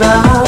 love.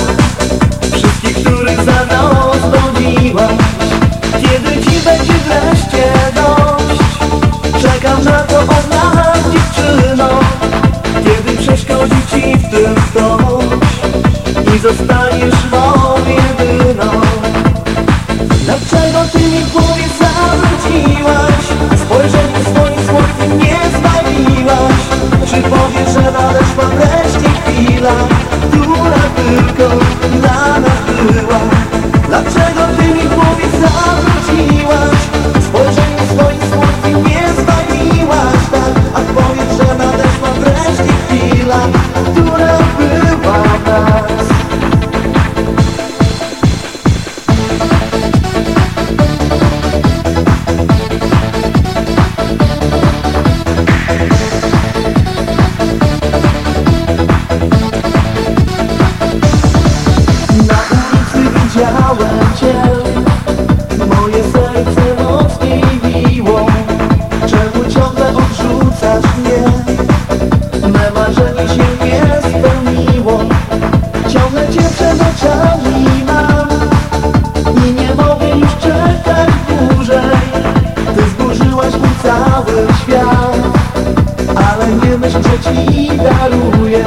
Ci daruję.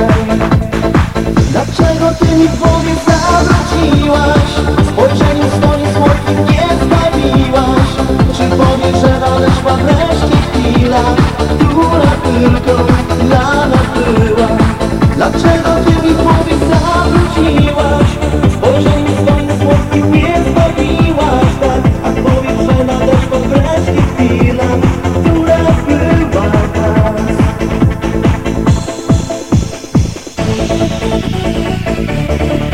Dlaczego ty mi głowie Música